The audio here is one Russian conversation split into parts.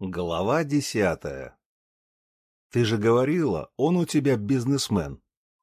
Глава десятая. Ты же говорила, он у тебя бизнесмен.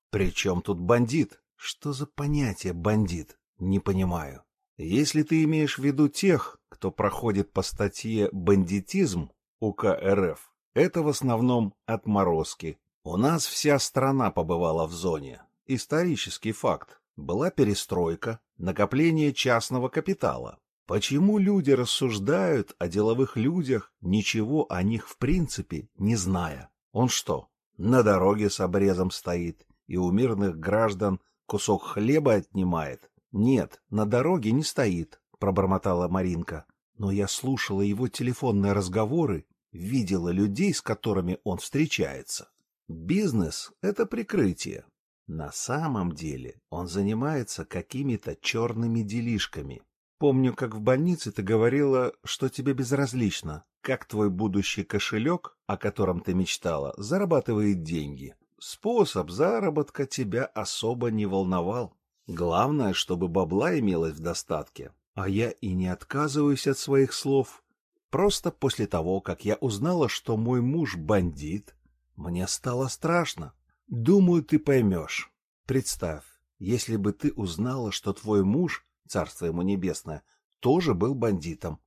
Причем тут бандит? Что за понятие бандит? Не понимаю. Если ты имеешь в виду тех, кто проходит по статье «бандитизм» УК РФ, это в основном отморозки. У нас вся страна побывала в зоне. Исторический факт. Была перестройка, накопление частного капитала. Почему люди рассуждают о деловых людях, ничего о них в принципе не зная? Он что, на дороге с обрезом стоит и у мирных граждан кусок хлеба отнимает? Нет, на дороге не стоит, пробормотала Маринка. Но я слушала его телефонные разговоры, видела людей, с которыми он встречается. Бизнес — это прикрытие. На самом деле он занимается какими-то черными делишками, Помню, как в больнице ты говорила, что тебе безразлично, как твой будущий кошелек, о котором ты мечтала, зарабатывает деньги. Способ заработка тебя особо не волновал. Главное, чтобы бабла имелось в достатке. А я и не отказываюсь от своих слов. Просто после того, как я узнала, что мой муж бандит, мне стало страшно. Думаю, ты поймешь. Представь, если бы ты узнала, что твой муж царство ему небесное, тоже был бандитом.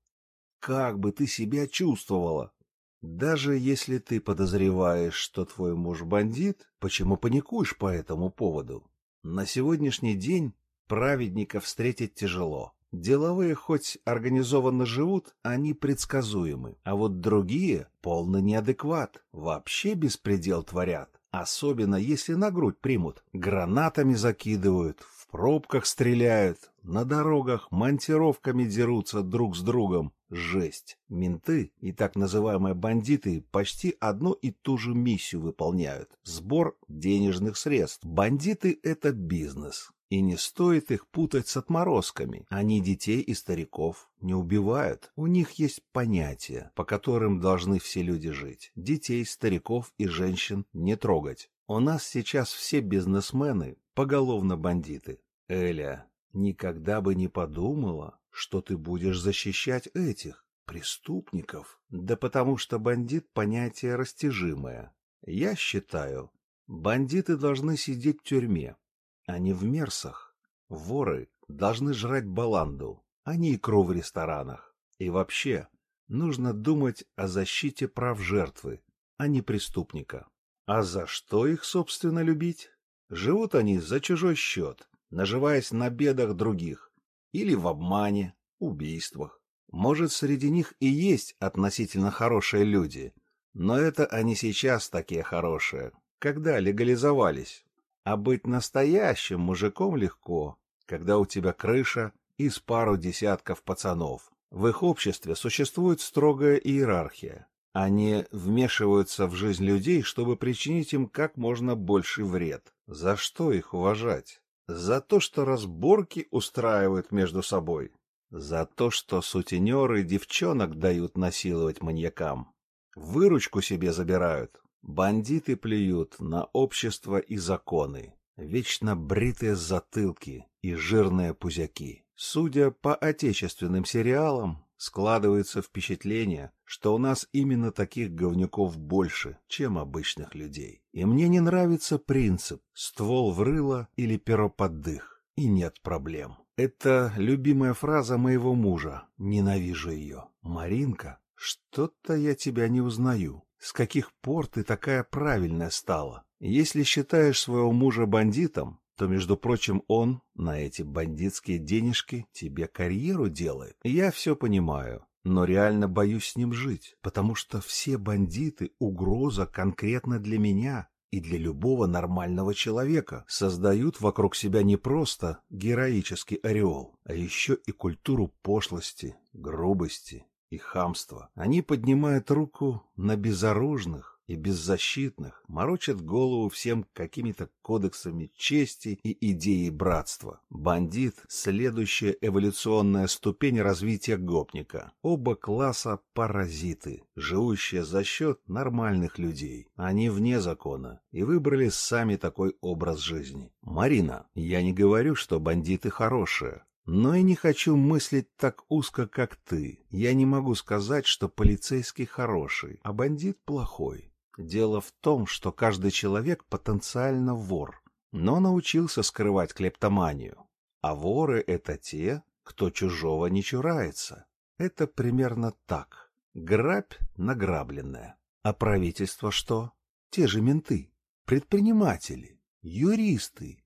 Как бы ты себя чувствовала? Даже если ты подозреваешь, что твой муж бандит, почему паникуешь по этому поводу? На сегодняшний день праведника встретить тяжело. Деловые хоть организованно живут, они предсказуемы, а вот другие полный неадекват, вообще беспредел творят. Особенно если на грудь примут, гранатами закидывают, пробках стреляют, на дорогах монтировками дерутся друг с другом. Жесть. Менты и так называемые бандиты почти одну и ту же миссию выполняют. Сбор денежных средств. Бандиты — это бизнес. И не стоит их путать с отморозками. Они детей и стариков не убивают. У них есть понятия, по которым должны все люди жить. Детей, стариков и женщин не трогать. У нас сейчас все бизнесмены поголовно бандиты. Эля, никогда бы не подумала, что ты будешь защищать этих преступников. Да потому что бандит — понятие растяжимое. Я считаю, бандиты должны сидеть в тюрьме, а не в мерсах. Воры должны жрать баланду, а не икру в ресторанах. И вообще, нужно думать о защите прав жертвы, а не преступника. А за что их, собственно, любить? Живут они за чужой счет, наживаясь на бедах других, или в обмане, убийствах. Может, среди них и есть относительно хорошие люди, но это они сейчас такие хорошие, когда легализовались. А быть настоящим мужиком легко, когда у тебя крыша и с пару десятков пацанов. В их обществе существует строгая иерархия. Они вмешиваются в жизнь людей, чтобы причинить им как можно больший вред. За что их уважать? За то, что разборки устраивают между собой. За то, что сутенеры девчонок дают насиловать маньякам. Выручку себе забирают. Бандиты плюют на общество и законы. Вечно бритые затылки и жирные пузяки. Судя по отечественным сериалам, складывается впечатление, что у нас именно таких говнюков больше, чем обычных людей. И мне не нравится принцип «ствол в рыло» или «перо под дых», и нет проблем. Это любимая фраза моего мужа. Ненавижу ее. Маринка, что-то я тебя не узнаю. С каких пор ты такая правильная стала? Если считаешь своего мужа бандитом, то, между прочим, он на эти бандитские денежки тебе карьеру делает. Я все понимаю, но реально боюсь с ним жить, потому что все бандиты — угроза конкретно для меня и для любого нормального человека. Создают вокруг себя не просто героический ореол, а еще и культуру пошлости, грубости и хамства. Они поднимают руку на безоружных, и беззащитных, морочат голову всем какими-то кодексами чести и идеей братства. Бандит — следующая эволюционная ступень развития гопника. Оба класса — паразиты, живущие за счет нормальных людей. Они вне закона и выбрали сами такой образ жизни. Марина, я не говорю, что бандиты хорошие, Но и не хочу мыслить так узко, как ты. Я не могу сказать, что полицейский хороший, а бандит плохой. Дело в том, что каждый человек потенциально вор, но научился скрывать клептоманию. А воры — это те, кто чужого не чурается. Это примерно так. Грабь награбленная. А правительство что? Те же менты, предприниматели, юристы.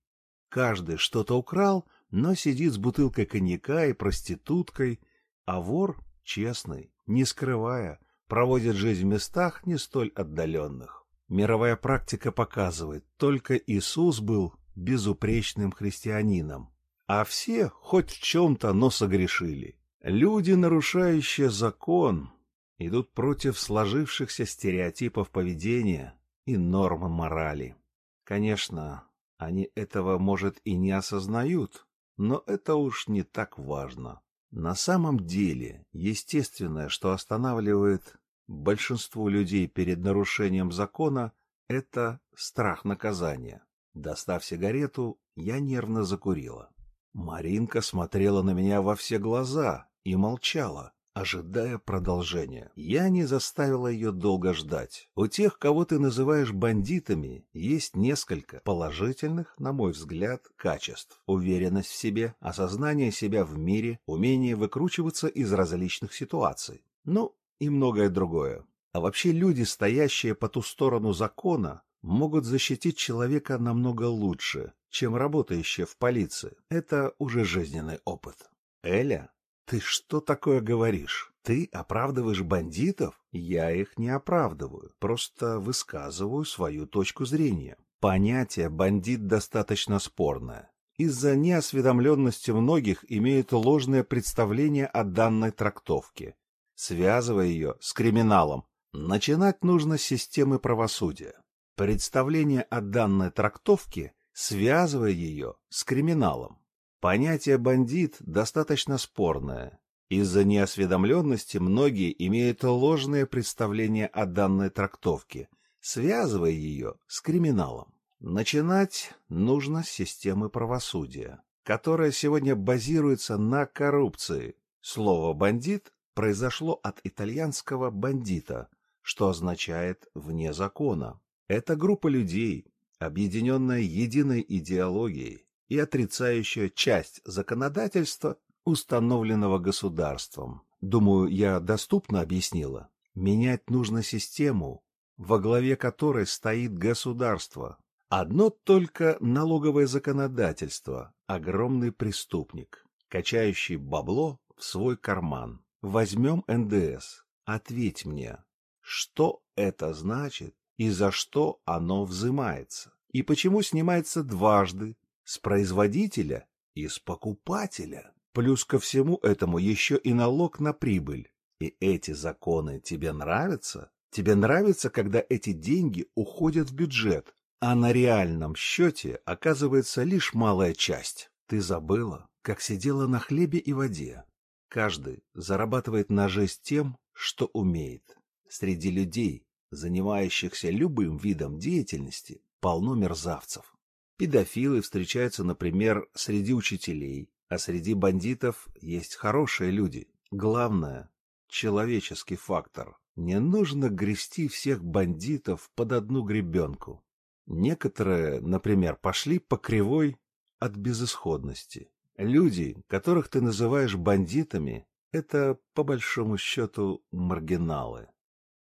Каждый что-то украл, но сидит с бутылкой коньяка и проституткой, а вор честный, не скрывая, проводит жизнь в местах не столь отдаленных. Мировая практика показывает, только Иисус был безупречным христианином, а все хоть в чем-то, но согрешили. Люди, нарушающие закон, идут против сложившихся стереотипов поведения и норм морали. Конечно, они этого, может, и не осознают, но это уж не так важно. На самом деле, естественное, что останавливает большинство людей перед нарушением закона, это страх наказания. Достав сигарету, я нервно закурила. Маринка смотрела на меня во все глаза и молчала, ожидая продолжения. Я не заставила ее долго ждать. У тех, кого ты называешь бандитами, есть несколько положительных, на мой взгляд, качеств. Уверенность в себе, осознание себя в мире, умение выкручиваться из различных ситуаций. Ну, и многое другое. А вообще люди, стоящие по ту сторону закона, могут защитить человека намного лучше, чем работающие в полиции. Это уже жизненный опыт. Эля, ты что такое говоришь? Ты оправдываешь бандитов? Я их не оправдываю, просто высказываю свою точку зрения. Понятие «бандит» достаточно спорное. Из-за неосведомленности многих имеют ложное представление о данной трактовке, связывая ее с криминалом. Начинать нужно с системы правосудия. Представление о данной трактовке, связывая ее с криминалом. Понятие «бандит» достаточно спорное. Из-за неосведомленности многие имеют ложное представление о данной трактовке, связывая ее с криминалом. Начинать нужно с системы правосудия, которая сегодня базируется на коррупции. Слово «бандит» произошло от итальянского «бандита», что означает «вне закона». Это группа людей, объединенная единой идеологией, и отрицающая часть законодательства, установленного государством. Думаю, я доступно объяснила. Менять нужно систему, во главе которой стоит государство. Одно только налоговое законодательство – огромный преступник, качающий бабло в свой карман. Возьмем НДС. Ответь мне, что это значит и за что оно взимается? И почему снимается дважды с производителя и с покупателя. Плюс ко всему этому еще и налог на прибыль. И эти законы тебе нравятся? Тебе нравится, когда эти деньги уходят в бюджет, а на реальном счете оказывается лишь малая часть? Ты забыла, как сидела на хлебе и воде. Каждый зарабатывает на жизнь тем, что умеет. Среди людей, занимающихся любым видом деятельности, полно мерзавцев. Педофилы встречаются, например, среди учителей, а среди бандитов есть хорошие люди. Главное — человеческий фактор. Не нужно грести всех бандитов под одну гребенку. Некоторые, например, пошли по кривой от безысходности. Люди, которых ты называешь бандитами, это, по большому счету, маргиналы.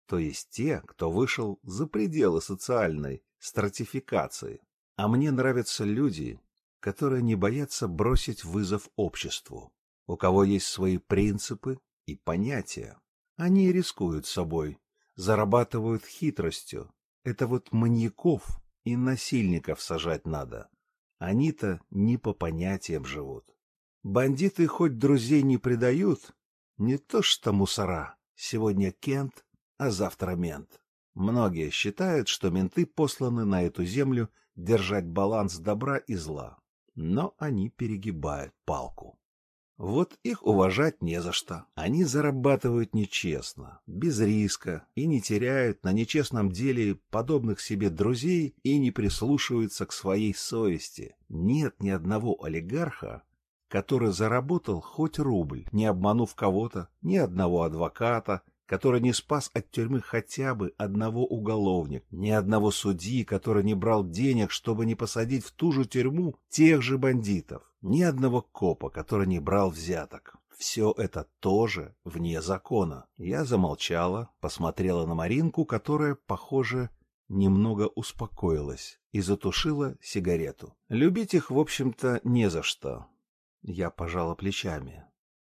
То есть те, кто вышел за пределы социальной стратификации. А мне нравятся люди, которые не боятся бросить вызов обществу, у кого есть свои принципы и понятия. Они рискуют собой, зарабатывают хитростью. Это вот маньяков и насильников сажать надо. Они-то не по понятиям живут. Бандиты хоть друзей не предают, не то что мусора. Сегодня Кент, а завтра мент. Многие считают, что менты посланы на эту землю держать баланс добра и зла, но они перегибают палку. Вот их уважать не за что. Они зарабатывают нечестно, без риска и не теряют на нечестном деле подобных себе друзей и не прислушиваются к своей совести. Нет ни одного олигарха, который заработал хоть рубль, не обманув кого-то, ни одного адвоката, который не спас от тюрьмы хотя бы одного уголовника, ни одного судьи, который не брал денег, чтобы не посадить в ту же тюрьму тех же бандитов, ни одного копа, который не брал взяток. Все это тоже вне закона. Я замолчала, посмотрела на Маринку, которая, похоже, немного успокоилась и затушила сигарету. Любить их, в общем-то, не за что. Я пожала плечами.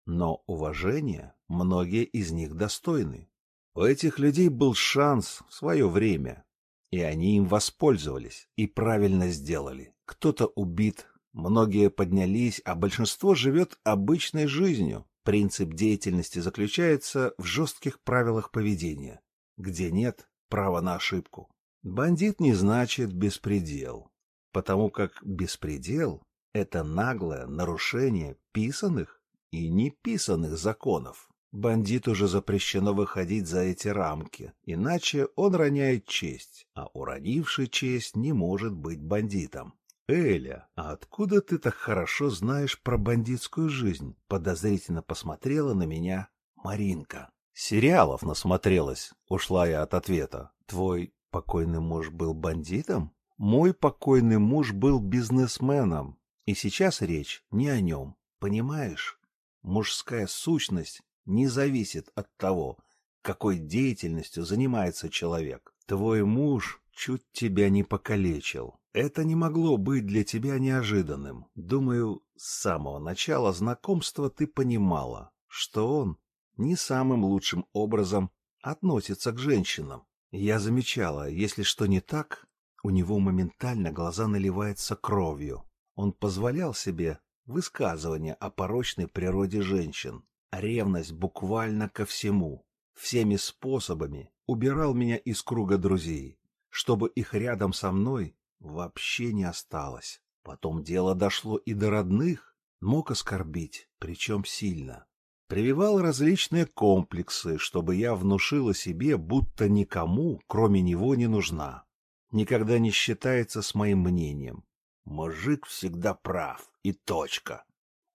Но уважения многие из них достойны. У этих людей был шанс в свое время, и они им воспользовались и правильно сделали. Кто-то убит, многие поднялись, а большинство живет обычной жизнью. Принцип деятельности заключается в жестких правилах поведения, где нет права на ошибку. Бандит не значит беспредел, потому как беспредел — это наглое нарушение писанных и неписанных законов. Бандиту же запрещено выходить за эти рамки, иначе он роняет честь, а уронивший честь не может быть бандитом. «Эля, а откуда ты так хорошо знаешь про бандитскую жизнь?» Подозрительно посмотрела на меня Маринка. «Сериалов насмотрелась», — ушла я от ответа. «Твой покойный муж был бандитом? Мой покойный муж был бизнесменом, и сейчас речь не о нем, понимаешь? Мужская сущность не зависит от того, какой деятельностью занимается человек. Твой муж чуть тебя не покалечил. Это не могло быть для тебя неожиданным. Думаю, с самого начала знакомства ты понимала, что он не самым лучшим образом относится к женщинам. Я замечала, если что не так, у него моментально глаза наливаются кровью. Он позволял себе высказывания о порочной природе женщин. Ревность буквально ко всему, всеми способами убирал меня из круга друзей, чтобы их рядом со мной вообще не осталось. Потом дело дошло и до родных, мог оскорбить, причем сильно прививал различные комплексы, чтобы я внушила себе, будто никому, кроме него, не нужна. Никогда не считается с моим мнением. Мужик всегда прав, и точка.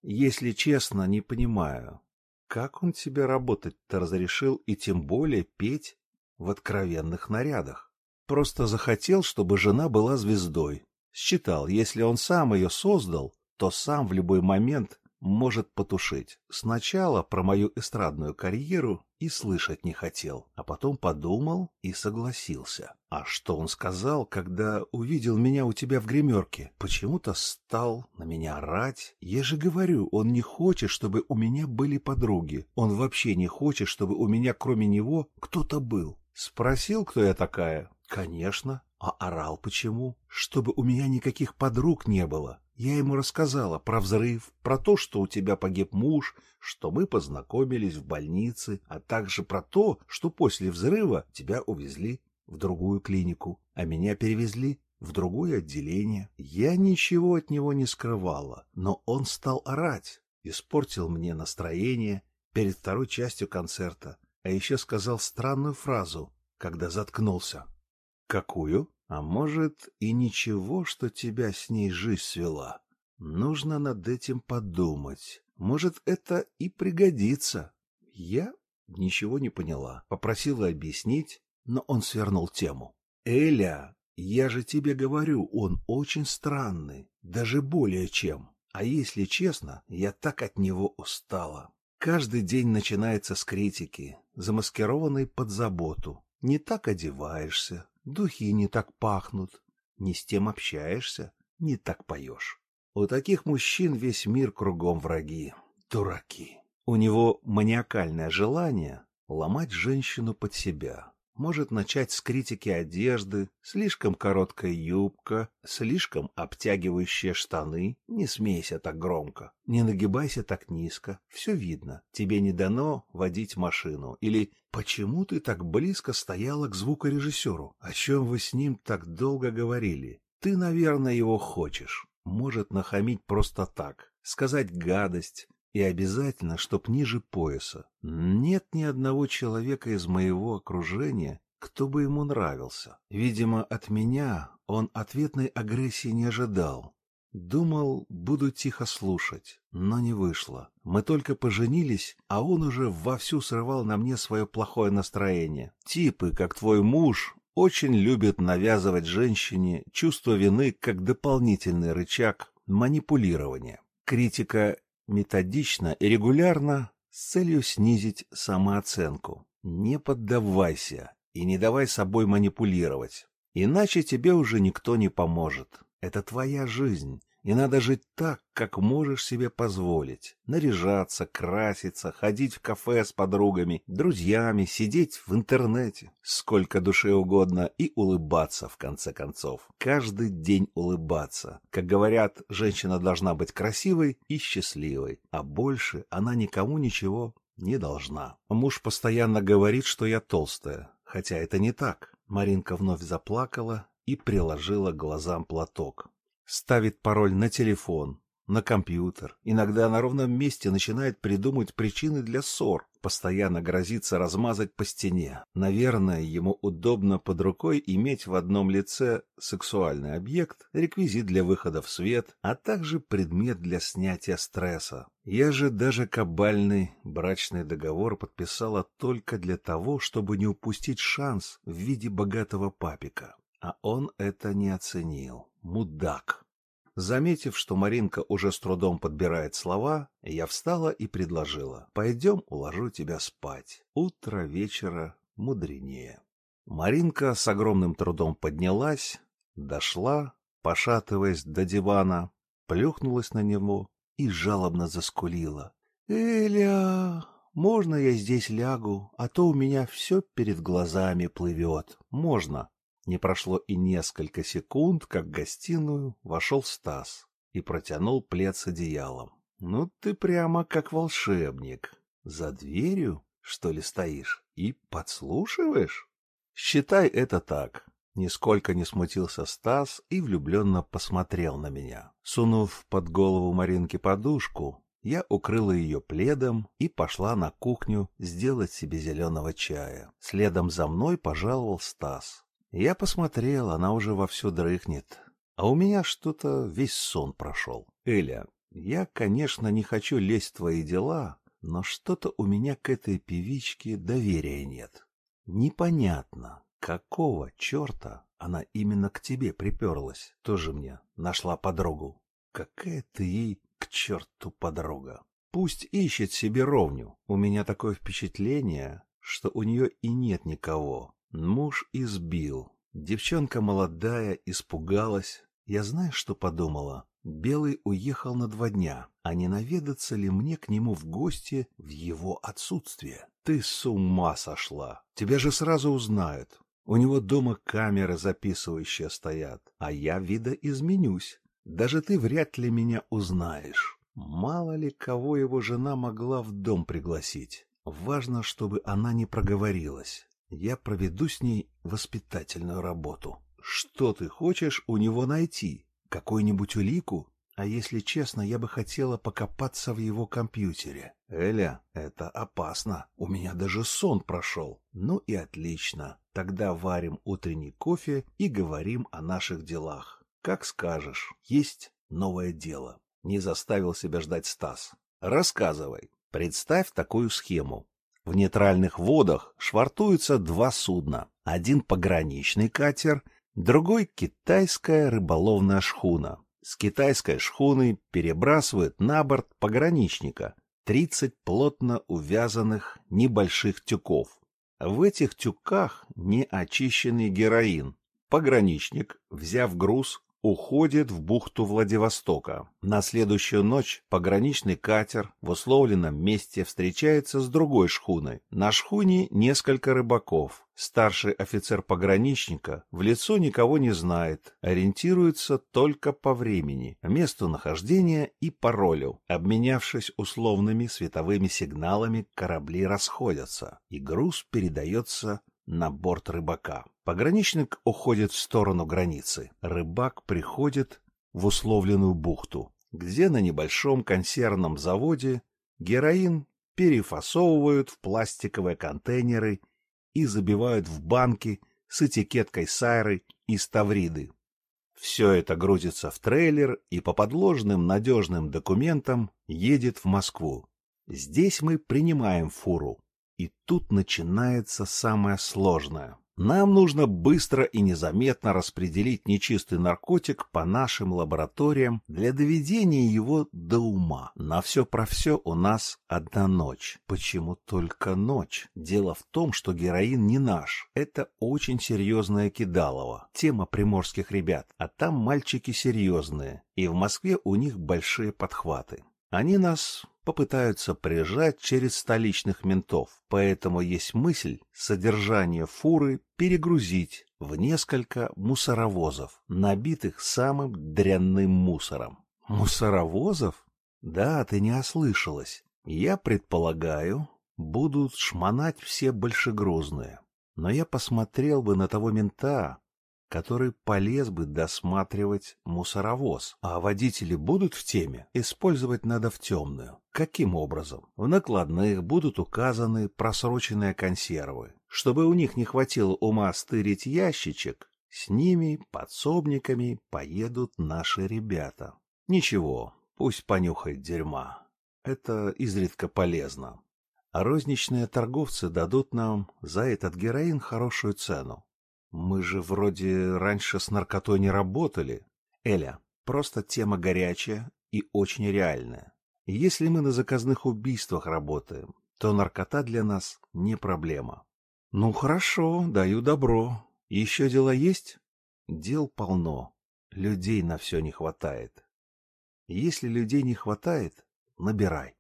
Если честно, не понимаю, как он тебе работать-то разрешил и тем более петь в откровенных нарядах. Просто захотел, чтобы жена была звездой. Считал, если он сам ее создал, то сам в любой момент может потушить. Сначала про мою эстрадную карьеру и слышать не хотел, а потом подумал и согласился. А что он сказал, когда увидел меня у тебя в гримерке? Почему-то стал на меня орать. Я же говорю, он не хочет, чтобы у меня были подруги. Он вообще не хочет, чтобы у меня кроме него кто-то был. Спросил, кто я такая? Конечно. А орал почему? Чтобы у меня никаких подруг не было. Я ему рассказала про взрыв, про то, что у тебя погиб муж, что мы познакомились в больнице, а также про то, что после взрыва тебя увезли в другую клинику, а меня перевезли в другое отделение. Я ничего от него не скрывала, но он стал орать, испортил мне настроение перед второй частью концерта, а еще сказал странную фразу, когда заткнулся. «Какую?» А может, и ничего, что тебя с ней жизнь свела. Нужно над этим подумать. Может, это и пригодится. Я ничего не поняла. Попросила объяснить, но он свернул тему. Эля, я же тебе говорю, он очень странный. Даже более чем. А если честно, я так от него устала. Каждый день начинается с критики, замаскированной под заботу. Не так одеваешься, Духи не так пахнут, не с тем общаешься, не так поешь. У таких мужчин весь мир кругом враги, дураки. У него маниакальное желание ломать женщину под себя, может начать с критики одежды, слишком короткая юбка, слишком обтягивающие штаны. Не смейся так громко, не нагибайся так низко. Все видно. Тебе не дано водить машину. Или почему ты так близко стояла к звукорежиссеру? О чем вы с ним так долго говорили? Ты, наверное, его хочешь. Может нахамить просто так, сказать гадость, и обязательно, чтоб ниже пояса. Нет ни одного человека из моего окружения, кто бы ему нравился. Видимо, от меня он ответной агрессии не ожидал. Думал, буду тихо слушать, но не вышло. Мы только поженились, а он уже вовсю срывал на мне свое плохое настроение. Типы, как твой муж, очень любят навязывать женщине чувство вины как дополнительный рычаг манипулирования. Критика методично и регулярно с целью снизить самооценку. Не поддавайся и не давай собой манипулировать, иначе тебе уже никто не поможет. Это твоя жизнь, и надо жить так, как можешь себе позволить. Наряжаться, краситься, ходить в кафе с подругами, друзьями, сидеть в интернете, сколько душе угодно, и улыбаться, в конце концов. Каждый день улыбаться. Как говорят, женщина должна быть красивой и счастливой, а больше она никому ничего не должна. Муж постоянно говорит, что я толстая, хотя это не так. Маринка вновь заплакала и приложила глазам платок. Ставит пароль на телефон, на компьютер. Иногда на ровном месте начинает придумывать причины для ссор. Постоянно грозится размазать по стене. Наверное, ему удобно под рукой иметь в одном лице сексуальный объект, реквизит для выхода в свет, а также предмет для снятия стресса. Я же даже кабальный брачный договор подписала только для того, чтобы не упустить шанс в виде богатого папика. А он это не оценил. Мудак. Заметив, что Маринка уже с трудом подбирает слова, я встала и предложила. «Пойдем, уложу тебя спать. Утро вечера мудренее». Маринка с огромным трудом поднялась, дошла, пошатываясь до дивана, плюхнулась на него и жалобно заскулила. «Эля, можно я здесь лягу, а то у меня все перед глазами плывет?» «Можно», не прошло и несколько секунд, как в гостиную вошел Стас и протянул плед с одеялом. «Ну ты прямо как волшебник. За дверью, что ли, стоишь и подслушиваешь?» «Считай это так». Нисколько не смутился Стас и влюбленно посмотрел на меня. Сунув под голову Маринки подушку, я укрыла ее пледом и пошла на кухню сделать себе зеленого чая. Следом за мной пожаловал Стас. Я посмотрел, она уже вовсю дрыхнет. А у меня что-то весь сон прошел. Эля, я, конечно, не хочу лезть в твои дела, но что-то у меня к этой певичке доверия нет. Непонятно, какого черта она именно к тебе приперлась. Тоже мне нашла подругу. Какая ты ей к черту подруга. Пусть ищет себе ровню. У меня такое впечатление, что у нее и нет никого. Муж избил. Девчонка молодая, испугалась. Я знаю, что подумала. Белый уехал на два дня, а не наведаться ли мне к нему в гости в его отсутствие? Ты с ума сошла! Тебя же сразу узнают. У него дома камеры записывающие стоят, а я вида изменюсь. Даже ты вряд ли меня узнаешь. Мало ли кого его жена могла в дом пригласить. Важно, чтобы она не проговорилась. Я проведу с ней воспитательную работу. Что ты хочешь у него найти? Какую-нибудь улику? А если честно, я бы хотела покопаться в его компьютере. Эля, это опасно. У меня даже сон прошел. Ну и отлично. Тогда варим утренний кофе и говорим о наших делах. Как скажешь. Есть новое дело. Не заставил себя ждать Стас. Рассказывай. Представь такую схему. В нейтральных водах швартуются два судна. Один пограничный катер, другой китайская рыболовная шхуна. С китайской шхуны перебрасывают на борт пограничника 30 плотно увязанных небольших тюков. В этих тюках неочищенный героин. Пограничник, взяв груз, уходит в бухту Владивостока. На следующую ночь пограничный катер в условленном месте встречается с другой шхуной. На шхуне несколько рыбаков. Старший офицер пограничника в лицо никого не знает, ориентируется только по времени, месту нахождения и паролю. Обменявшись условными световыми сигналами, корабли расходятся, и груз передается на борт рыбака. Пограничник уходит в сторону границы. Рыбак приходит в условленную бухту, где на небольшом консервном заводе героин перефасовывают в пластиковые контейнеры и забивают в банки с этикеткой сайры и ставриды. Все это грузится в трейлер и по подложным надежным документам едет в Москву. Здесь мы принимаем фуру. И тут начинается самое сложное. Нам нужно быстро и незаметно распределить нечистый наркотик по нашим лабораториям для доведения его до ума. На все про все у нас одна ночь. Почему только ночь? Дело в том, что героин не наш. Это очень серьезное кидалово. Тема приморских ребят. А там мальчики серьезные. И в Москве у них большие подхваты. Они нас попытаются прижать через столичных ментов, поэтому есть мысль содержание фуры перегрузить в несколько мусоровозов, набитых самым дрянным мусором. Мусоровозов? Да, ты не ослышалась. Я предполагаю, будут шмонать все большегрузные. Но я посмотрел бы на того мента, который полез бы досматривать мусоровоз. А водители будут в теме? Использовать надо в темную. Каким образом? В накладных будут указаны просроченные консервы. Чтобы у них не хватило ума стырить ящичек, с ними, подсобниками, поедут наши ребята. Ничего, пусть понюхает дерьма. Это изредка полезно. А розничные торговцы дадут нам за этот героин хорошую цену. Мы же вроде раньше с наркотой не работали. Эля, просто тема горячая и очень реальная. Если мы на заказных убийствах работаем, то наркота для нас не проблема. Ну хорошо, даю добро. Еще дела есть? Дел полно. Людей на все не хватает. Если людей не хватает, набирай.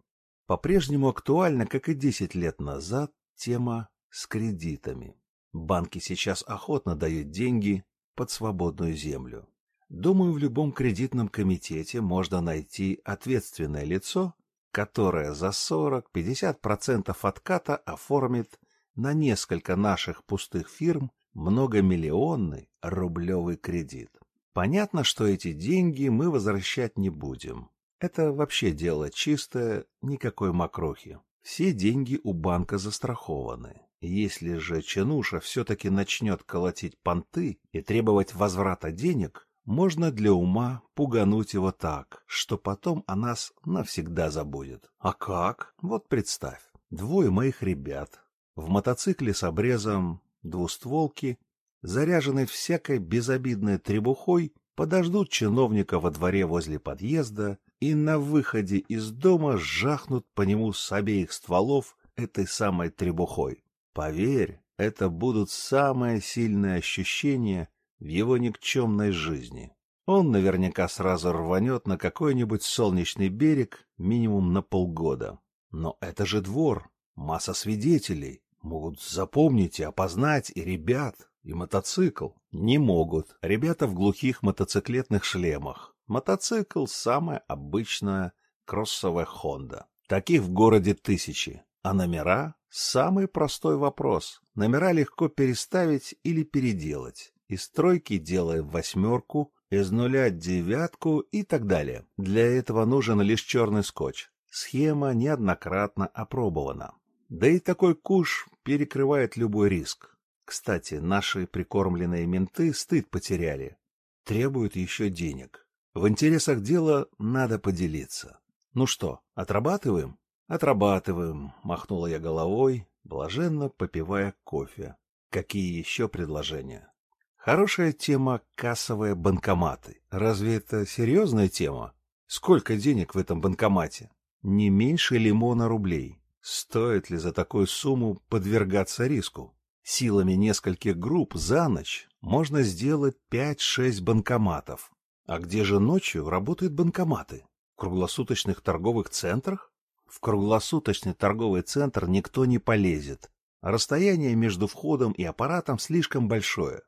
По-прежнему актуальна, как и 10 лет назад, тема с кредитами. Банки сейчас охотно дают деньги под свободную землю. Думаю, в любом кредитном комитете можно найти ответственное лицо, которое за 40-50% отката оформит на несколько наших пустых фирм многомиллионный рублевый кредит. Понятно, что эти деньги мы возвращать не будем. Это вообще дело чистое, никакой мокрохи. Все деньги у банка застрахованы. Если же Чинуша все-таки начнет колотить понты и требовать возврата денег, можно для ума пугануть его так, что потом о нас навсегда забудет. А как? Вот представь, двое моих ребят в мотоцикле с обрезом двустволки, заряженной всякой безобидной требухой, подождут чиновника во дворе возле подъезда и на выходе из дома жахнут по нему с обеих стволов этой самой требухой. Поверь, это будут самые сильные ощущения в его никчемной жизни. Он наверняка сразу рванет на какой-нибудь солнечный берег минимум на полгода. Но это же двор, масса свидетелей. Могут запомнить и опознать и ребят, и мотоцикл. Не могут. Ребята в глухих мотоциклетных шлемах. Мотоцикл — самая обычная кроссовая Honda. Таких в городе тысячи. А номера Самый простой вопрос. Номера легко переставить или переделать. Из тройки делаем восьмерку, из нуля девятку и так далее. Для этого нужен лишь черный скотч. Схема неоднократно опробована. Да и такой куш перекрывает любой риск. Кстати, наши прикормленные менты стыд потеряли. Требуют еще денег. В интересах дела надо поделиться. Ну что, отрабатываем? «Отрабатываем», — махнула я головой, блаженно попивая кофе. «Какие еще предложения?» «Хорошая тема — кассовые банкоматы. Разве это серьезная тема? Сколько денег в этом банкомате? Не меньше лимона рублей. Стоит ли за такую сумму подвергаться риску? Силами нескольких групп за ночь можно сделать 5-6 банкоматов. А где же ночью работают банкоматы? В круглосуточных торговых центрах? В круглосуточный торговый центр никто не полезет. Расстояние между входом и аппаратом слишком большое.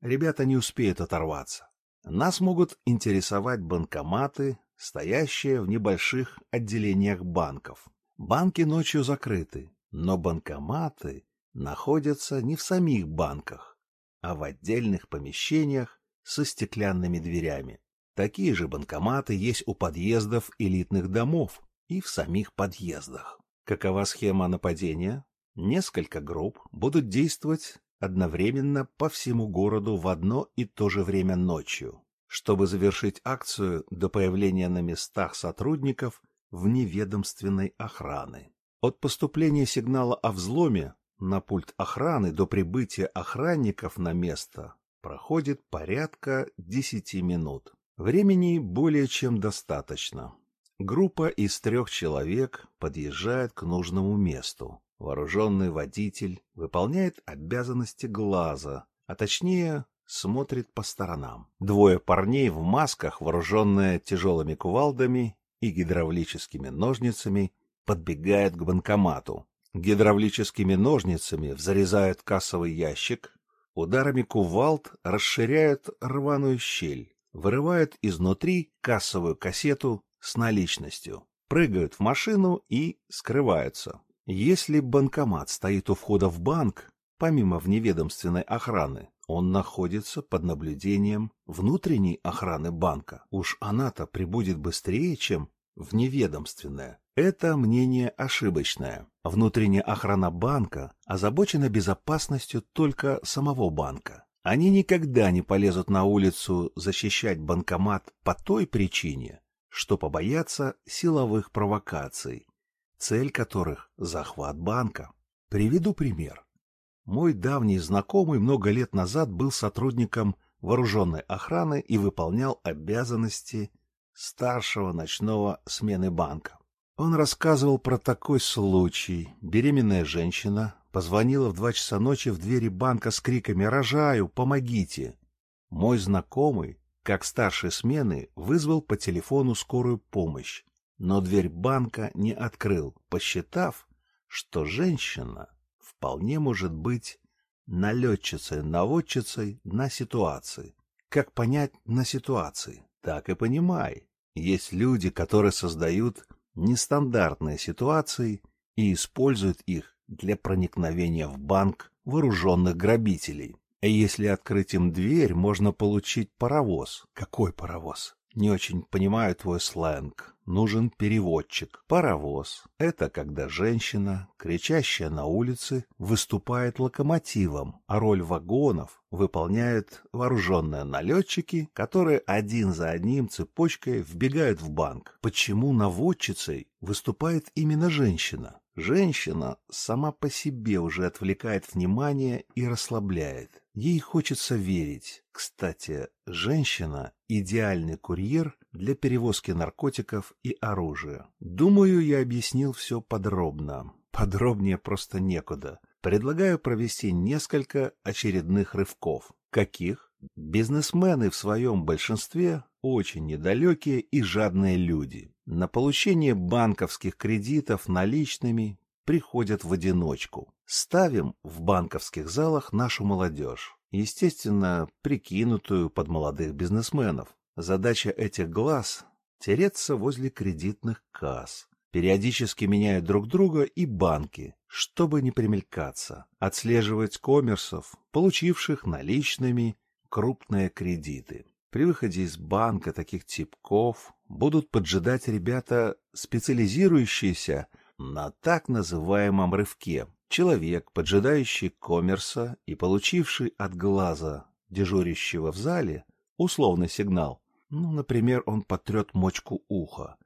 Ребята не успеют оторваться. Нас могут интересовать банкоматы, стоящие в небольших отделениях банков. Банки ночью закрыты, но банкоматы находятся не в самих банках, а в отдельных помещениях со стеклянными дверями. Такие же банкоматы есть у подъездов элитных домов, и в самих подъездах. Какова схема нападения? Несколько групп будут действовать одновременно по всему городу в одно и то же время ночью, чтобы завершить акцию до появления на местах сотрудников вневедомственной охраны. От поступления сигнала о взломе на пульт охраны до прибытия охранников на место проходит порядка 10 минут. Времени более чем достаточно. Группа из трех человек подъезжает к нужному месту. Вооруженный водитель выполняет обязанности глаза, а точнее смотрит по сторонам. Двое парней в масках, вооруженные тяжелыми кувалдами и гидравлическими ножницами, подбегают к банкомату. Гидравлическими ножницами взрезают кассовый ящик, ударами кувалд расширяют рваную щель, вырывают изнутри кассовую кассету с наличностью, прыгают в машину и скрываются. Если банкомат стоит у входа в банк, помимо вневедомственной охраны, он находится под наблюдением внутренней охраны банка. Уж она-то прибудет быстрее, чем вневедомственная. Это мнение ошибочное. Внутренняя охрана банка озабочена безопасностью только самого банка. Они никогда не полезут на улицу защищать банкомат по той причине, что побоятся силовых провокаций, цель которых – захват банка. Приведу пример. Мой давний знакомый много лет назад был сотрудником вооруженной охраны и выполнял обязанности старшего ночного смены банка. Он рассказывал про такой случай. Беременная женщина позвонила в два часа ночи в двери банка с криками «Рожаю! Помогите!». Мой знакомый как старший смены вызвал по телефону скорую помощь, но дверь банка не открыл, посчитав, что женщина вполне может быть налетчицей-наводчицей на ситуации. Как понять на ситуации? Так и понимай. Есть люди, которые создают нестандартные ситуации и используют их для проникновения в банк вооруженных грабителей. Если открыть им дверь, можно получить паровоз. Какой паровоз? Не очень понимаю твой сленг. Нужен переводчик. Паровоз — это когда женщина, кричащая на улице, выступает локомотивом, а роль вагонов выполняют вооруженные налетчики, которые один за одним цепочкой вбегают в банк. Почему наводчицей выступает именно женщина? Женщина сама по себе уже отвлекает внимание и расслабляет. Ей хочется верить. Кстати, женщина – идеальный курьер для перевозки наркотиков и оружия. Думаю, я объяснил все подробно. Подробнее просто некуда. Предлагаю провести несколько очередных рывков. Каких? Бизнесмены в своем большинстве очень недалекие и жадные люди. На получение банковских кредитов наличными приходят в одиночку. Ставим в банковских залах нашу молодежь, естественно, прикинутую под молодых бизнесменов. Задача этих глаз – тереться возле кредитных касс, периодически меняют друг друга и банки, чтобы не примелькаться, отслеживать коммерсов, получивших наличными крупные кредиты. При выходе из банка таких типков будут поджидать ребята, специализирующиеся на так называемом рывке. Человек, поджидающий коммерса и получивший от глаза дежурящего в зале условный сигнал, ну, например, он потрет мочку уха,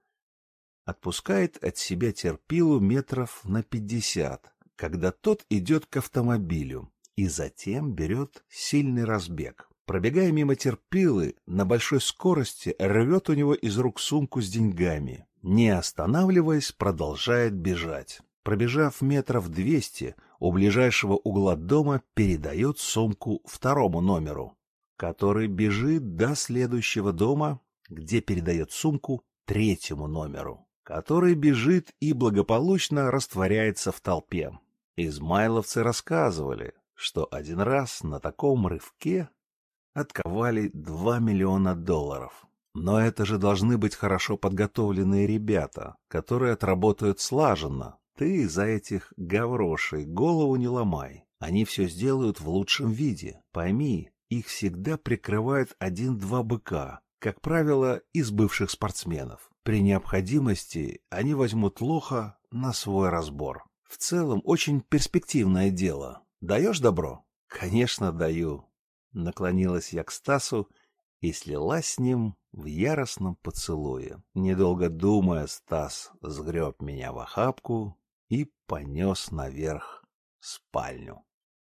отпускает от себя терпилу метров на пятьдесят, когда тот идет к автомобилю, и затем берет сильный разбег. Пробегая мимо терпилы, на большой скорости рвет у него из рук сумку с деньгами. Не останавливаясь, продолжает бежать. Пробежав метров двести, у ближайшего угла дома передает сумку второму номеру, который бежит до следующего дома, где передает сумку третьему номеру, который бежит и благополучно растворяется в толпе. Измайловцы рассказывали, что один раз на таком рывке отковали 2 миллиона долларов. Но это же должны быть хорошо подготовленные ребята, которые отработают слаженно, ты за этих гаврошей голову не ломай. Они все сделают в лучшем виде. Пойми, их всегда прикрывают один-два быка, как правило, из бывших спортсменов. При необходимости они возьмут лоха на свой разбор. В целом, очень перспективное дело. Даешь добро? Конечно, даю. Наклонилась я к Стасу и слилась с ним в яростном поцелуе. Недолго думая, Стас сгреб меня в охапку и понес наверх спальню.